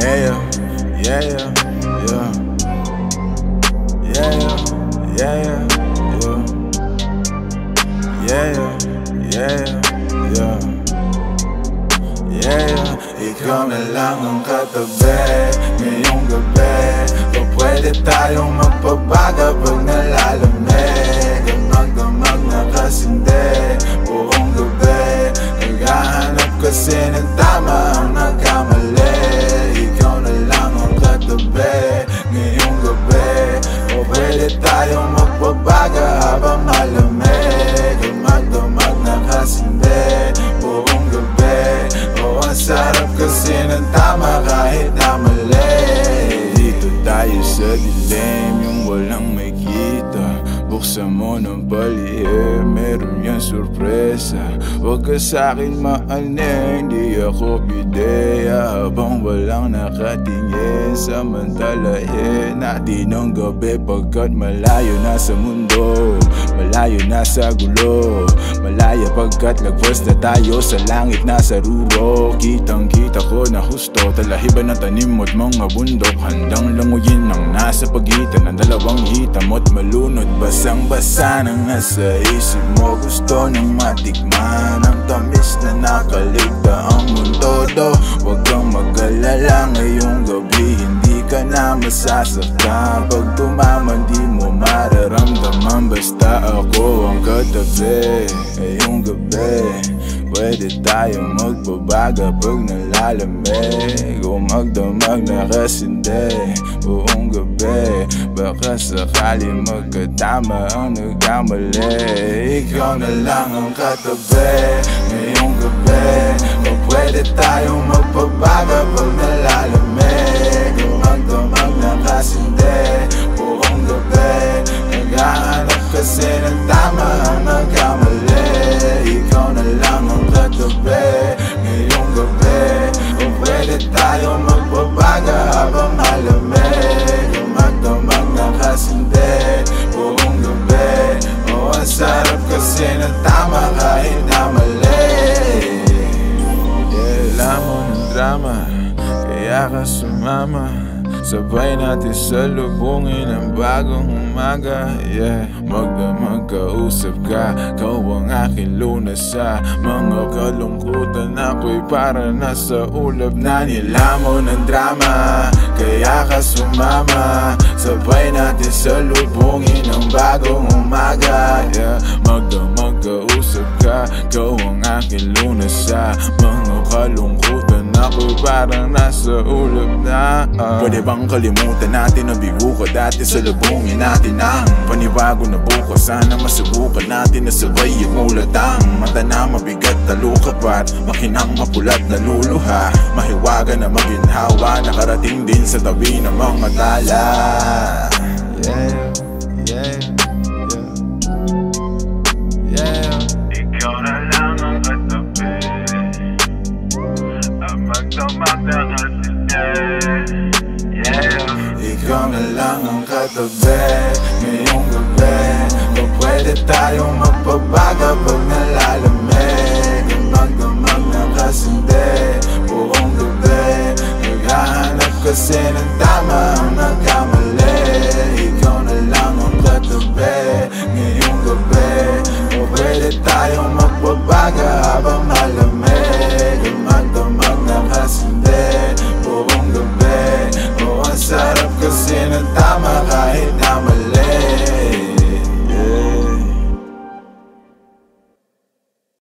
Yeah, yeah, yeah. Yeah, yeah, yeah. Yeah, yeah, yeah. Yeah, ikaw na lang ang katabi. Ngayong gabi O pwede tayong magpabaga pag nalalamig Ang magdamag na Ngayong kita Buksan mo ng palihim, meron yan sorpresa. Huwag ka sa'kin maaning, di ako pideya Habang walang nakatingin, samantalahin Natin ang gabi pagkat malayo na sa mundo Malayo na sa gulo. Malaya pagkat lagwas na tayo sa langit na sa ruro Kitang kita ko na husto Talahiban ng tanim mo't mga bundok. Handang languyin ang nasa pagitan ng dalawang hitam at malunod. Basang basa na nga sa isip mo Gusto nang matikman Ang tamis na nakaligta ang mundo. Do Huwag kang mag-alala ngayong gabi. Hindi ka na masasaktan Pag tumaman di mo mararamdaman Basta ako ang katabi Ngayong gabi Pwede tayong magbabaga pag nalalamig O magdamag na kasindi Buong gabi Baka sakali magkatama ang nagkamali Ikaw na lang ang katabi Ngayong gabi O pwede tayong magbabaga pag Kaya ka sumama. Sabay natin sa lubungin ang bagong umaga Yeah, magdamag kausap ka Kau ang aking lunas sa Mga kalungkutan ako'y para nasa ulap na nilamon ng drama. Kaya ka sumama. Sabay natin sa lubungin ang bagong umaga Yeah, magdamag kausap ka Kau ang aking lunas sa Mga kalungkutan ako'y parang nasa ulap na ah. Pwede bang kalimutan natin na bigo ka dati sa lubungin natin ang Panibago na bukas Sana masubukan natin na sabay yung ulatang Mata na mabigat na lukapat Makinang mapulat na luluha Mahiwaga na maginhawa Nakarating din sa tabi ng mga tala yeah, Ikaw na lang ang katabi ngayong gabi. Pa pwede tayong magpabaga pag nalalamig Ang magdamag na kasindi buong gabi. Naghahanap kasi ng tama ang nagkamali. Ikaw na lang ang katabi ngayong gabi. Pa pwede tayong magpabaga habang